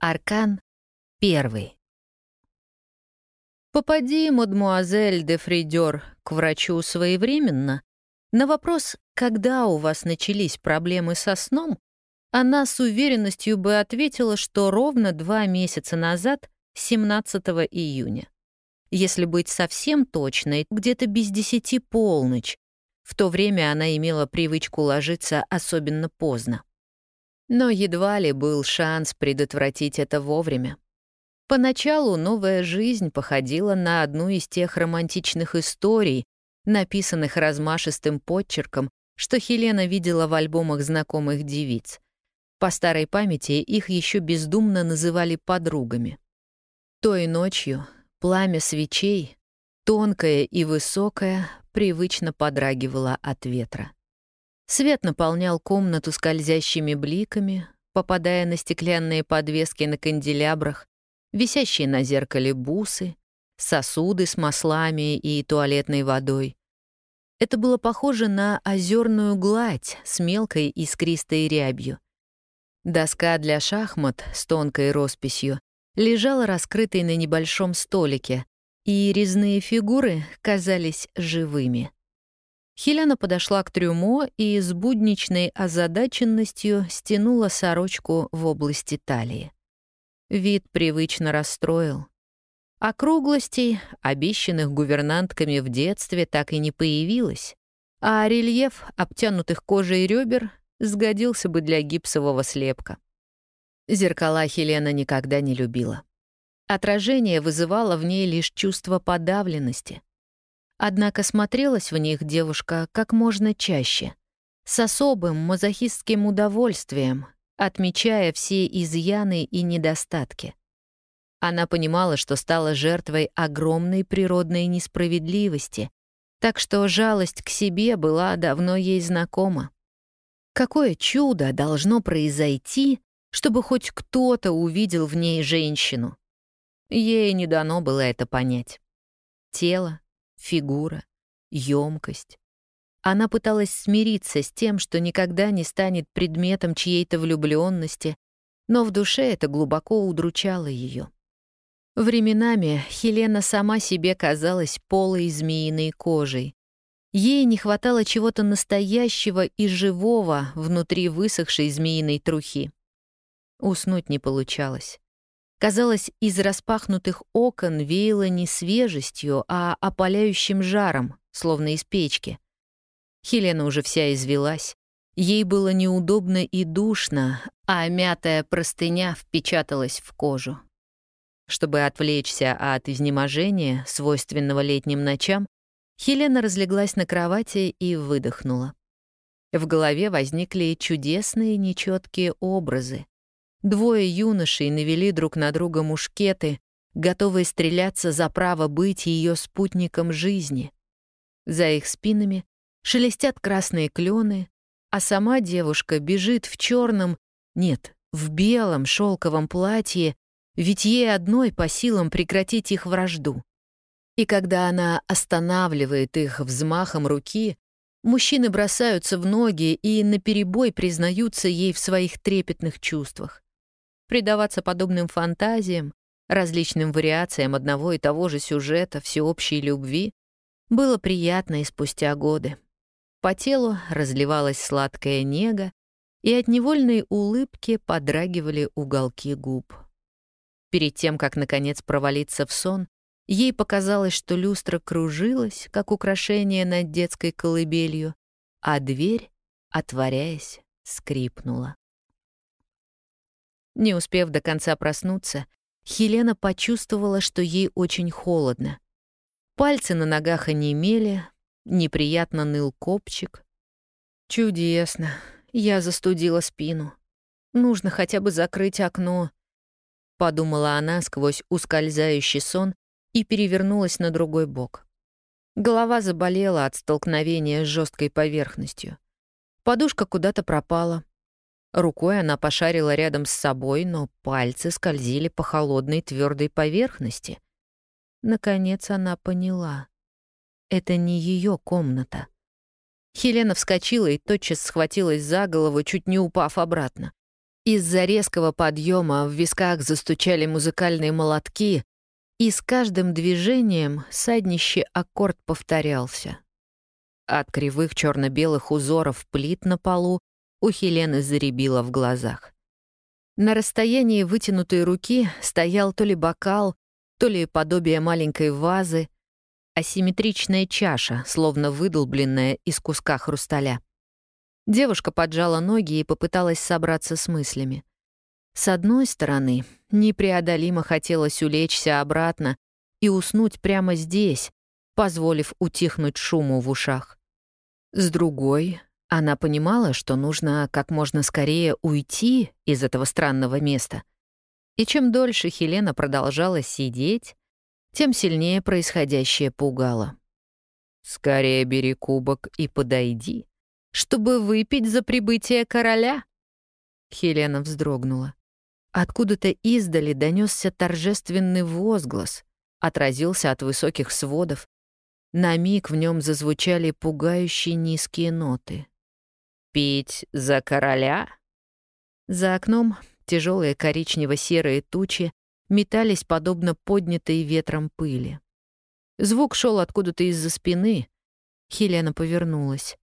Аркан первый. Попади, мадмуазель де Фридер, к врачу своевременно. На вопрос, когда у вас начались проблемы со сном, она с уверенностью бы ответила, что ровно два месяца назад, 17 июня. Если быть совсем точной, где-то без десяти полночь. В то время она имела привычку ложиться особенно поздно. Но едва ли был шанс предотвратить это вовремя. Поначалу новая жизнь походила на одну из тех романтичных историй, написанных размашистым подчерком, что Хелена видела в альбомах знакомых девиц. По старой памяти их еще бездумно называли подругами. Той ночью пламя свечей, тонкое и высокое, привычно подрагивало от ветра. Свет наполнял комнату скользящими бликами, попадая на стеклянные подвески на канделябрах, висящие на зеркале бусы, сосуды с маслами и туалетной водой. Это было похоже на озерную гладь с мелкой искристой рябью. Доска для шахмат с тонкой росписью лежала раскрытой на небольшом столике, и резные фигуры казались живыми. Хелена подошла к трюмо и с будничной озадаченностью стянула сорочку в области талии. Вид привычно расстроил. Округлостей, обещанных гувернантками в детстве, так и не появилось, а рельеф обтянутых кожей ребер сгодился бы для гипсового слепка. Зеркала Хелена никогда не любила. Отражение вызывало в ней лишь чувство подавленности — Однако смотрелась в них девушка как можно чаще, с особым мазохистским удовольствием, отмечая все изъяны и недостатки. Она понимала, что стала жертвой огромной природной несправедливости, так что жалость к себе была давно ей знакома. Какое чудо должно произойти, чтобы хоть кто-то увидел в ней женщину? Ей не дано было это понять. Тело, фигура, емкость. Она пыталась смириться с тем, что никогда не станет предметом чьей-то влюбленности, но в душе это глубоко удручало ее. Временами Хелена сама себе казалась полой змеиной кожей. Ей не хватало чего-то настоящего и живого внутри высохшей змеиной трухи. Уснуть не получалось. Казалось, из распахнутых окон веяло не свежестью, а опаляющим жаром, словно из печки. Хелена уже вся извелась. Ей было неудобно и душно, а мятая простыня впечаталась в кожу. Чтобы отвлечься от изнеможения, свойственного летним ночам, Хелена разлеглась на кровати и выдохнула. В голове возникли чудесные нечеткие образы. Двое юношей навели друг на друга мушкеты, готовые стреляться за право быть ее спутником жизни. За их спинами шелестят красные клены, а сама девушка бежит в черном, нет, в белом шелковом платье, ведь ей одной по силам прекратить их вражду. И когда она останавливает их взмахом руки, мужчины бросаются в ноги и наперебой признаются ей в своих трепетных чувствах. Предаваться подобным фантазиям, различным вариациям одного и того же сюжета всеобщей любви было приятно и спустя годы. По телу разливалась сладкая нега, и от невольной улыбки подрагивали уголки губ. Перед тем, как, наконец, провалиться в сон, ей показалось, что люстра кружилась, как украшение над детской колыбелью, а дверь, отворяясь, скрипнула. Не успев до конца проснуться, Хелена почувствовала, что ей очень холодно. Пальцы на ногах онемели, неприятно ныл копчик. «Чудесно. Я застудила спину. Нужно хотя бы закрыть окно», — подумала она сквозь ускользающий сон и перевернулась на другой бок. Голова заболела от столкновения с жесткой поверхностью. Подушка куда-то пропала. Рукой она пошарила рядом с собой, но пальцы скользили по холодной твердой поверхности. Наконец она поняла. Это не ее комната. Хелена вскочила и тотчас схватилась за голову, чуть не упав обратно. Из-за резкого подъема в висках застучали музыкальные молотки, и с каждым движением саднище аккорд повторялся. От кривых черно-белых узоров плит на полу у Хелены заребило в глазах. На расстоянии вытянутой руки стоял то ли бокал, то ли подобие маленькой вазы, асимметричная чаша, словно выдолбленная из куска хрусталя. Девушка поджала ноги и попыталась собраться с мыслями. С одной стороны, непреодолимо хотелось улечься обратно и уснуть прямо здесь, позволив утихнуть шуму в ушах. С другой, она понимала, что нужно как можно скорее уйти из этого странного места. И чем дольше Хелена продолжала сидеть, тем сильнее происходящее пугало. «Скорее бери кубок и подойди», чтобы выпить за прибытие короля?» Хелена вздрогнула. Откуда-то издали донесся торжественный возглас, отразился от высоких сводов. На миг в нем зазвучали пугающие низкие ноты. «Пить за короля?» За окном тяжелые коричнево-серые тучи метались подобно поднятой ветром пыли. Звук шел откуда-то из-за спины. Хелена повернулась.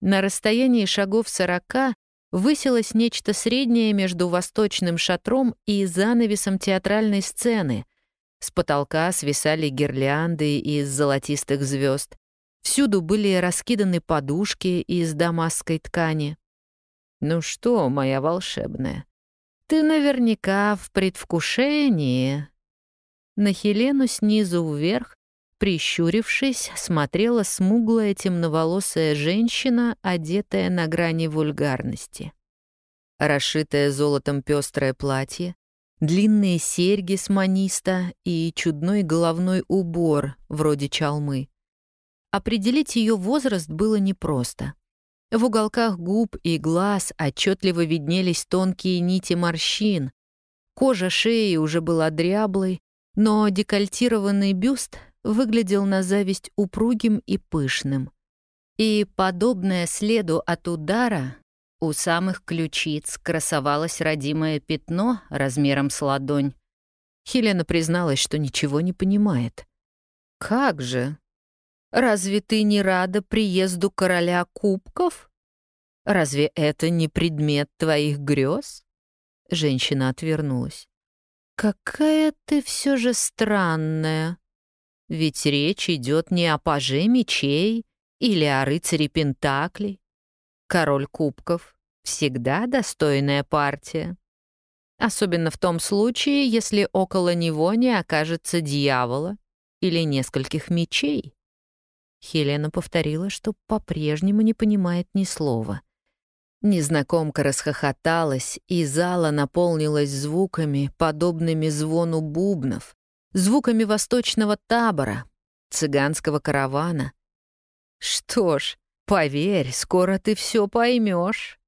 На расстоянии шагов сорока высилось нечто среднее между восточным шатром и занавесом театральной сцены. С потолка свисали гирлянды из золотистых звезд. Всюду были раскиданы подушки из дамасской ткани. «Ну что, моя волшебная, ты наверняка в предвкушении». На Хелену снизу вверх Прищурившись, смотрела смуглая темноволосая женщина, одетая на грани вульгарности. Расшитое золотом пестрое платье, длинные серьги с маниста и чудной головной убор, вроде чалмы. Определить ее возраст было непросто. В уголках губ и глаз отчетливо виднелись тонкие нити морщин. Кожа шеи уже была дряблой, но декольтированный бюст выглядел на зависть упругим и пышным. И, подобное следу от удара, у самых ключиц красовалось родимое пятно размером с ладонь. Хелена призналась, что ничего не понимает. «Как же? Разве ты не рада приезду короля кубков? Разве это не предмет твоих грез?» Женщина отвернулась. «Какая ты все же странная», ведь речь идет не о паже мечей или о рыцаре Пентаклей. Король кубков — всегда достойная партия. Особенно в том случае, если около него не окажется дьявола или нескольких мечей. Хелена повторила, что по-прежнему не понимает ни слова. Незнакомка расхохоталась, и зала наполнилась звуками, подобными звону бубнов, звуками восточного табора, цыганского каравана. Что ж, поверь, скоро ты все поймешь.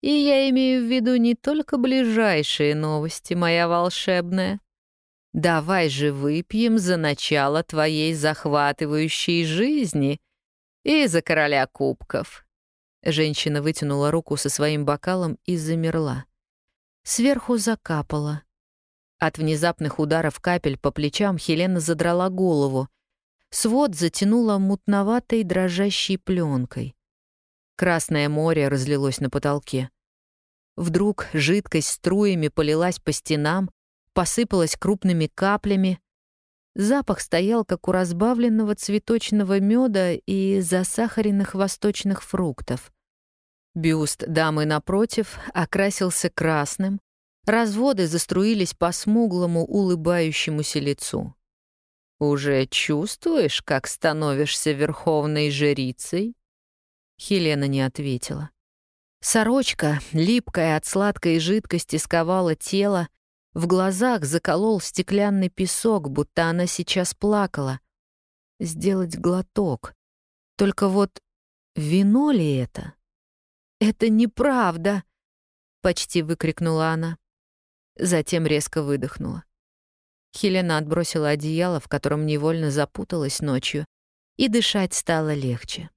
И я имею в виду не только ближайшие новости, моя волшебная. Давай же выпьем за начало твоей захватывающей жизни и за короля кубков. Женщина вытянула руку со своим бокалом и замерла. Сверху закапала. От внезапных ударов капель по плечам Хелена задрала голову. Свод затянула мутноватой дрожащей пленкой. Красное море разлилось на потолке. Вдруг жидкость струями полилась по стенам, посыпалась крупными каплями. Запах стоял, как у разбавленного цветочного меда и засахаренных восточных фруктов. Бюст дамы напротив окрасился красным, Разводы заструились по смуглому улыбающемуся лицу. «Уже чувствуешь, как становишься верховной жрицей?» Хелена не ответила. Сорочка, липкая от сладкой жидкости, сковала тело, в глазах заколол стеклянный песок, будто она сейчас плакала. Сделать глоток. Только вот вино ли это? «Это неправда!» — почти выкрикнула она. Затем резко выдохнула. Хелена отбросила одеяло, в котором невольно запуталась ночью, и дышать стало легче.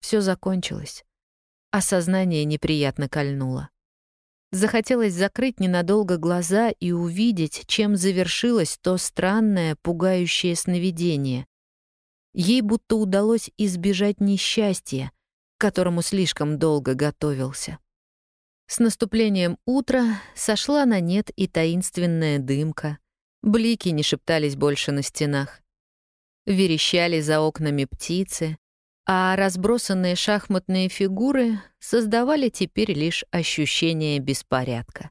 Все закончилось. Осознание неприятно кольнуло. Захотелось закрыть ненадолго глаза и увидеть, чем завершилось то странное, пугающее сновидение. Ей будто удалось избежать несчастья, к которому слишком долго готовился. С наступлением утра сошла на нет и таинственная дымка. Блики не шептались больше на стенах. Верещали за окнами птицы, а разбросанные шахматные фигуры создавали теперь лишь ощущение беспорядка.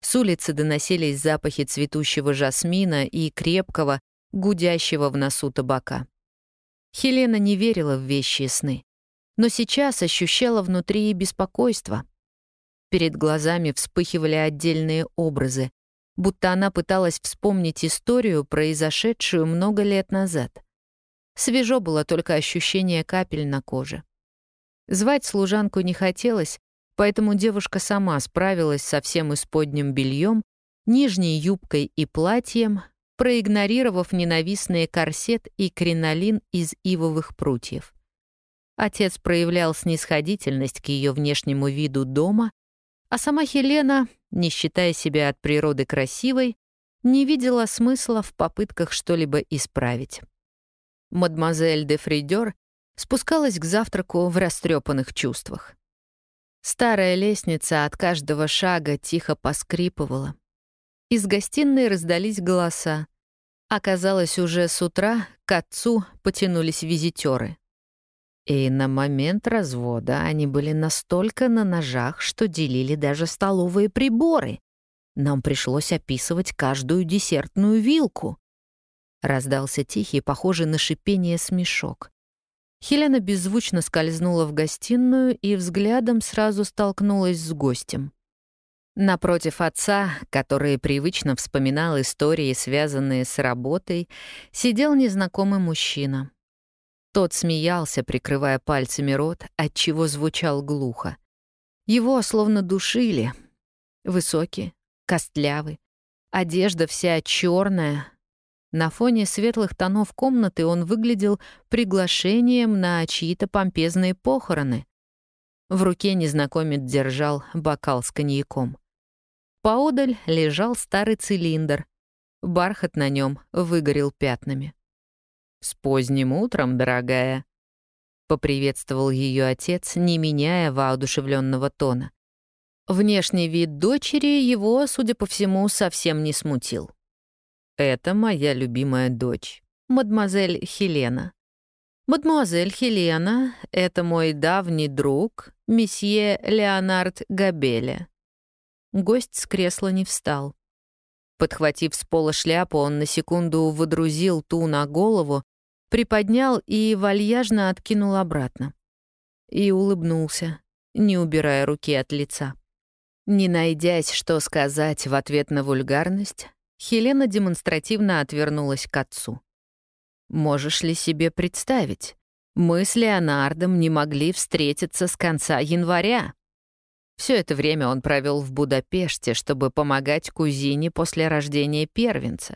С улицы доносились запахи цветущего жасмина и крепкого, гудящего в носу табака. Хелена не верила в вещи сны, но сейчас ощущала внутри беспокойство. Перед глазами вспыхивали отдельные образы, будто она пыталась вспомнить историю, произошедшую много лет назад. Свежо было только ощущение капель на коже. Звать служанку не хотелось, поэтому девушка сама справилась со всем исподним бельем, нижней юбкой и платьем, проигнорировав ненавистный корсет и кринолин из ивовых прутьев. Отец проявлял снисходительность к ее внешнему виду дома, а сама Хелена, не считая себя от природы красивой, не видела смысла в попытках что-либо исправить мадемуазель де Фридер спускалась к завтраку в растрепанных чувствах. Старая лестница от каждого шага тихо поскрипывала. Из гостиной раздались голоса. Оказалось, уже с утра к отцу потянулись визитеры. И на момент развода они были настолько на ножах, что делили даже столовые приборы. Нам пришлось описывать каждую десертную вилку. Раздался тихий, похожий на шипение смешок. Хелена беззвучно скользнула в гостиную и взглядом сразу столкнулась с гостем. Напротив отца, который привычно вспоминал истории, связанные с работой, сидел незнакомый мужчина. Тот смеялся, прикрывая пальцами рот, отчего звучал глухо. Его словно душили. Высокий, костлявый, одежда вся черная, на фоне светлых тонов комнаты он выглядел приглашением на чьи-то помпезные похороны. В руке незнакомец держал бокал с коньяком. Поодаль лежал старый цилиндр. Бархат на нем выгорел пятнами. «С поздним утром, дорогая», — поприветствовал ее отец, не меняя воодушевленного тона. Внешний вид дочери его, судя по всему, совсем не смутил. Это моя любимая дочь, мадемуазель Хелена. Мадемуазель Хелена — это мой давний друг, месье Леонард Габеля. Гость с кресла не встал. Подхватив с пола шляпу, он на секунду выдрузил ту на голову, приподнял и вальяжно откинул обратно. И улыбнулся, не убирая руки от лица. Не найдясь, что сказать в ответ на вульгарность, Хелена демонстративно отвернулась к отцу. «Можешь ли себе представить? Мы с Леонардом не могли встретиться с конца января. Все это время он провел в Будапеште, чтобы помогать кузине после рождения первенца.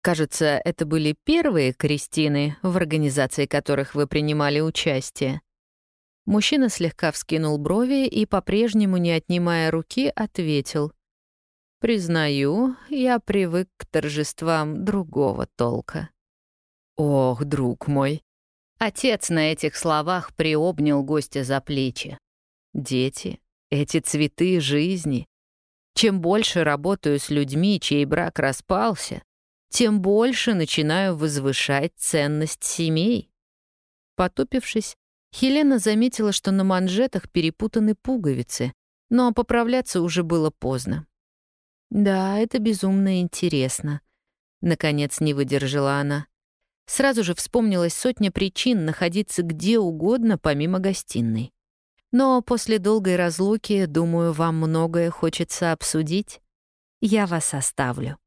Кажется, это были первые крестины, в организации которых вы принимали участие. Мужчина слегка вскинул брови и, по-прежнему не отнимая руки, ответил. Признаю, я привык к торжествам другого толка. Ох, друг мой. Отец на этих словах приобнял гостя за плечи. Дети, эти цветы жизни. Чем больше работаю с людьми, чей брак распался, тем больше начинаю возвышать ценность семей. Потупившись, Хелена заметила, что на манжетах перепутаны пуговицы, но поправляться уже было поздно. «Да, это безумно интересно», — наконец не выдержала она. Сразу же вспомнилась сотня причин находиться где угодно, помимо гостиной. Но после долгой разлуки, думаю, вам многое хочется обсудить. Я вас оставлю.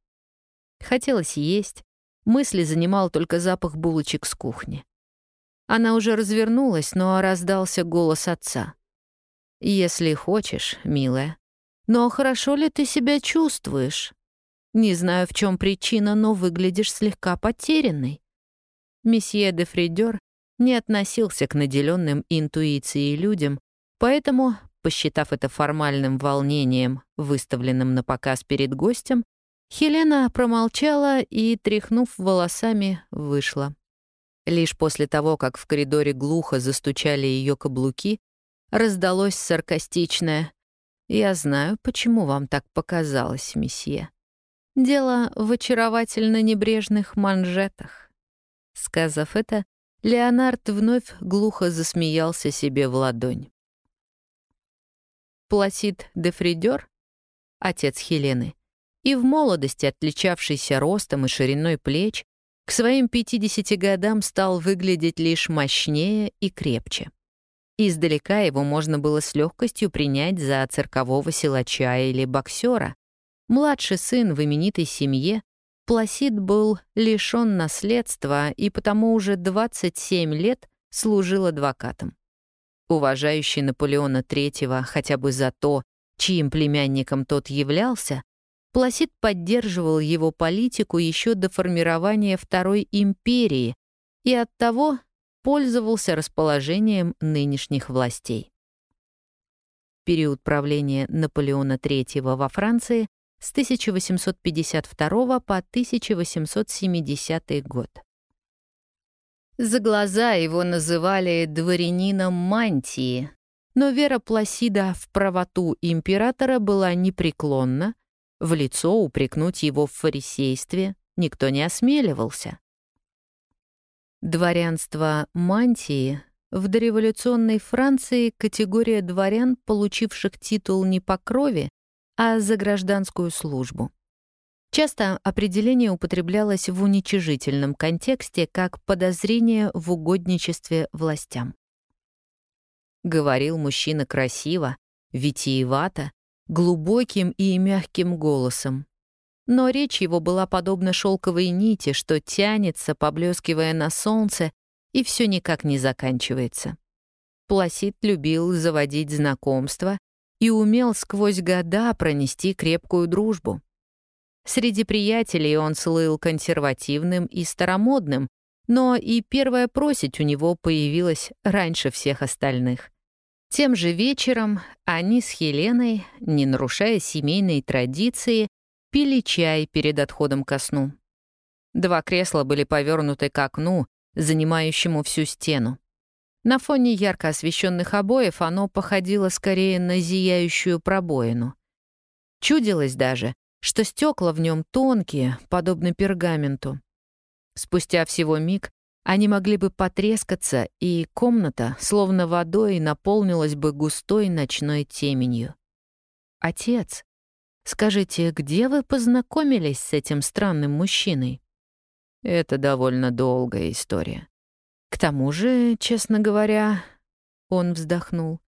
Хотелось есть. Мысли занимал только запах булочек с кухни. Она уже развернулась, но раздался голос отца. «Если хочешь, милая, но хорошо ли ты себя чувствуешь? Не знаю, в чем причина, но выглядишь слегка потерянной. Месье де Фридер не относился к наделенным интуицией людям, поэтому посчитав это формальным волнением, выставленным на показ перед гостем, Хелена промолчала и, тряхнув волосами, вышла. Лишь после того, как в коридоре глухо застучали ее каблуки, раздалось саркастичное «Я знаю, почему вам так показалось, месье. Дело в очаровательно небрежных манжетах». Сказав это, Леонард вновь глухо засмеялся себе в ладонь. Пласид де Фридер, отец Хелены, и в молодости отличавшийся ростом и шириной плеч, к своим 50 годам стал выглядеть лишь мощнее и крепче. Издалека его можно было с легкостью принять за циркового силача или боксера. Младший сын в именитой семье, Пласид был лишён наследства и потому уже 27 лет служил адвокатом. Уважающий Наполеона III хотя бы за то, чьим племянником тот являлся, Пласид поддерживал его политику еще до формирования Второй империи и оттого пользовался расположением нынешних властей. Период правления Наполеона III во Франции с 1852 по 1870 год. За глаза его называли дворянином мантии, но вера Пласида в правоту императора была непреклонна, в лицо упрекнуть его в фарисействе никто не осмеливался. Дворянство мантии в дореволюционной Франции категория дворян, получивших титул не по крови, а за гражданскую службу. Часто определение употреблялось в уничижительном контексте как подозрение в угодничестве властям. Говорил мужчина красиво, витиевато, глубоким и мягким голосом. Но речь его была подобна шелковой нити, что тянется, поблескивая на солнце, и все никак не заканчивается. Пласид любил заводить знакомства и умел сквозь года пронести крепкую дружбу. Среди приятелей он слыл консервативным и старомодным, но и первая просить у него появилась раньше всех остальных. Тем же вечером они с Хеленой, не нарушая семейной традиции, пили чай перед отходом ко сну. Два кресла были повернуты к окну, занимающему всю стену. На фоне ярко освещенных обоев оно походило скорее на зияющую пробоину. Чудилось даже, что стекла в нем тонкие, подобно пергаменту. Спустя всего миг они могли бы потрескаться, и комната, словно водой, наполнилась бы густой ночной теменью. «Отец, скажите, где вы познакомились с этим странным мужчиной?» «Это довольно долгая история. К тому же, честно говоря, он вздохнул.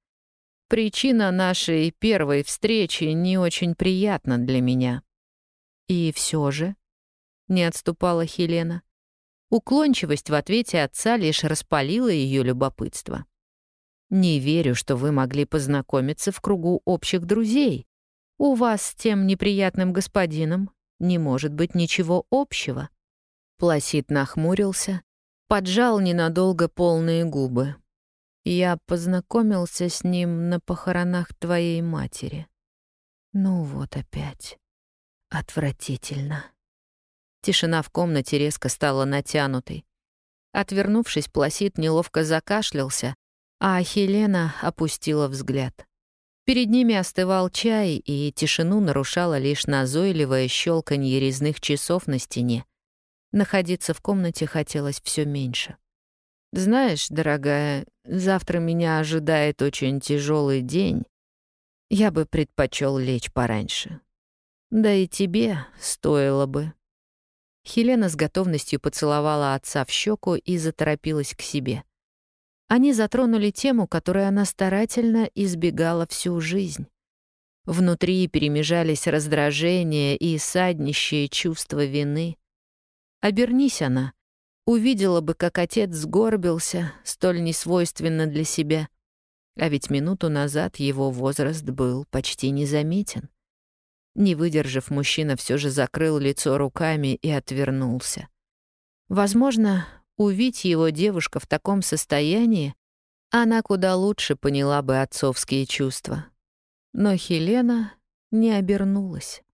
Причина нашей первой встречи не очень приятна для меня. И все же, не отступала Хелена, Уклончивость в ответе отца лишь распалила ее любопытство. «Не верю, что вы могли познакомиться в кругу общих друзей. У вас с тем неприятным господином не может быть ничего общего». Пласид нахмурился, поджал ненадолго полные губы. «Я познакомился с ним на похоронах твоей матери». «Ну вот опять. Отвратительно». Тишина в комнате резко стала натянутой. Отвернувшись, Пласид неловко закашлялся, а Хелена опустила взгляд. Перед ними остывал чай, и тишину нарушало лишь назойливое щелканье резных часов на стене. Находиться в комнате хотелось все меньше. «Знаешь, дорогая, завтра меня ожидает очень тяжелый день. Я бы предпочел лечь пораньше. Да и тебе стоило бы». Хелена с готовностью поцеловала отца в щеку и заторопилась к себе. Они затронули тему, которую она старательно избегала всю жизнь. Внутри перемежались раздражение и саднищее чувство вины. Обернись она, увидела бы, как отец сгорбился, столь несвойственно для себя. А ведь минуту назад его возраст был почти незаметен. Не выдержав, мужчина все же закрыл лицо руками и отвернулся. Возможно, увидеть его девушка в таком состоянии, она куда лучше поняла бы отцовские чувства. Но Хелена не обернулась.